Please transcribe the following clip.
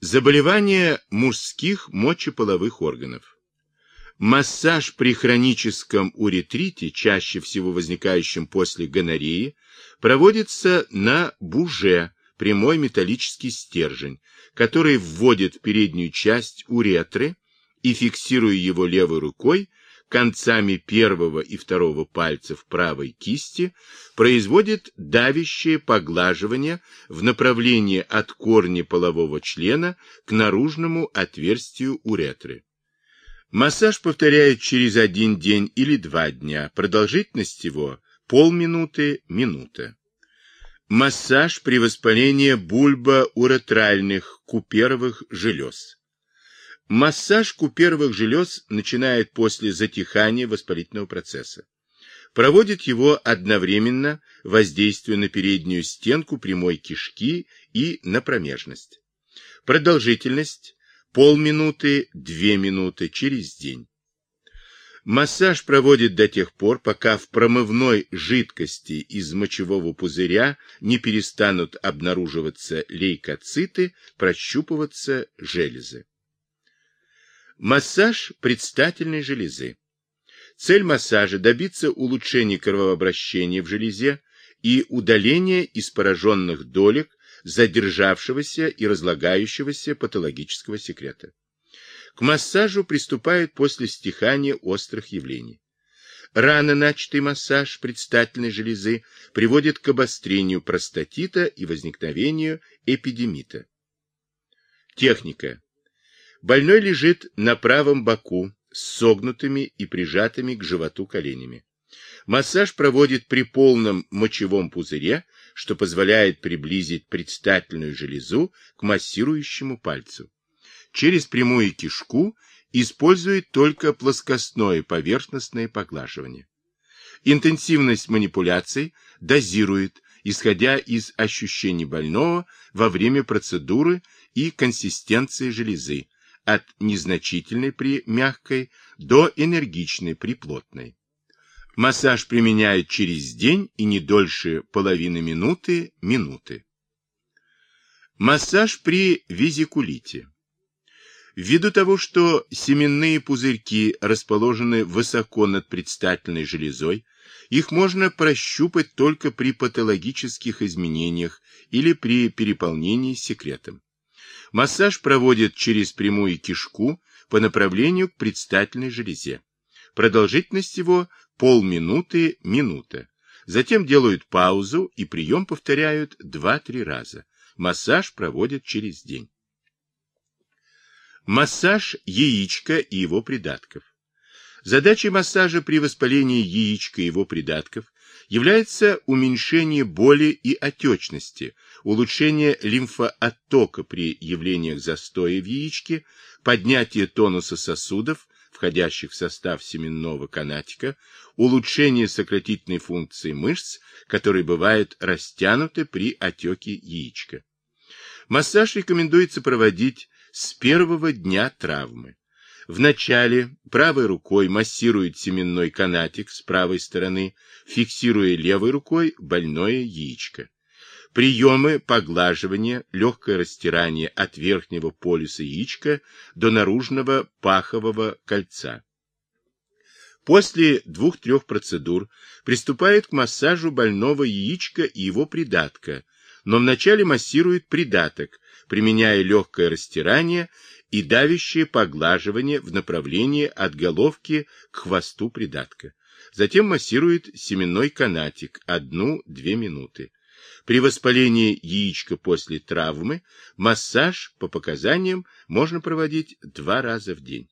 Заболевания мужских мочеполовых органов. Массаж при хроническом уретрите, чаще всего возникающем после гонореи, проводится на буже, прямой металлический стержень, который вводит в переднюю часть уретры и, фиксируя его левой рукой, концами первого и второго пальцев правой кисти производит давящее поглаживание в направлении от корня полового члена к наружному отверстию уретры. Массаж повторяют через один день или два дня, продолжительность его полминуты-минута. Массаж при воспалении бульбоуретральных куперовых желез. Массаж куперовых желез начинает после затихания воспалительного процесса. Проводит его одновременно воздействуя на переднюю стенку прямой кишки и на промежность. Продолжительность полминуты-две минуты через день. Массаж проводит до тех пор, пока в промывной жидкости из мочевого пузыря не перестанут обнаруживаться лейкоциты, прощупываться железы. Массаж предстательной железы. Цель массажа – добиться улучшения кровообращения в железе и удаления из пораженных долек задержавшегося и разлагающегося патологического секрета. К массажу приступают после стихания острых явлений. Рано начатый массаж предстательной железы приводит к обострению простатита и возникновению эпидемита. Техника. Больной лежит на правом боку с согнутыми и прижатыми к животу коленями. Массаж проводит при полном мочевом пузыре, что позволяет приблизить предстательную железу к массирующему пальцу. Через прямую кишку использует только плоскостное поверхностное поглаживание. Интенсивность манипуляций дозирует, исходя из ощущений больного во время процедуры и консистенции железы, от незначительной при мягкой до энергичной при плотной. Массаж применяют через день и не дольше половины минуты, минуты. Массаж при визикулите. Ввиду того, что семенные пузырьки расположены высоко над предстательной железой, их можно прощупать только при патологических изменениях или при переполнении секретом. Массаж проводят через прямую кишку по направлению к предстательной железе. Продолжительность его полминуты-минута. Затем делают паузу и прием повторяют 2-3 раза. Массаж проводят через день. Массаж яичка и его придатков. Задачей массажа при воспалении яичка и его придатков является уменьшение боли и отечности, улучшение лимфооттока при явлениях застоя в яичке, поднятие тонуса сосудов, входящих в состав семенного канатика, улучшение сократительной функции мышц, которые бывают растянуты при отеке яичка. Массаж рекомендуется проводить с первого дня травмы. Вначале правой рукой массирует семенной канатик с правой стороны, фиксируя левой рукой больное яичко. Приемы поглаживания, легкое растирание от верхнего полюса яичка до наружного пахового кольца. После двух-трех процедур приступает к массажу больного яичка и его придатка, но вначале массирует придаток, применяя легкое растирание и давящее поглаживание в направлении от головки к хвосту придатка. Затем массирует семенной канатик одну-две минуты. При воспалении яичка после травмы массаж по показаниям можно проводить два раза в день.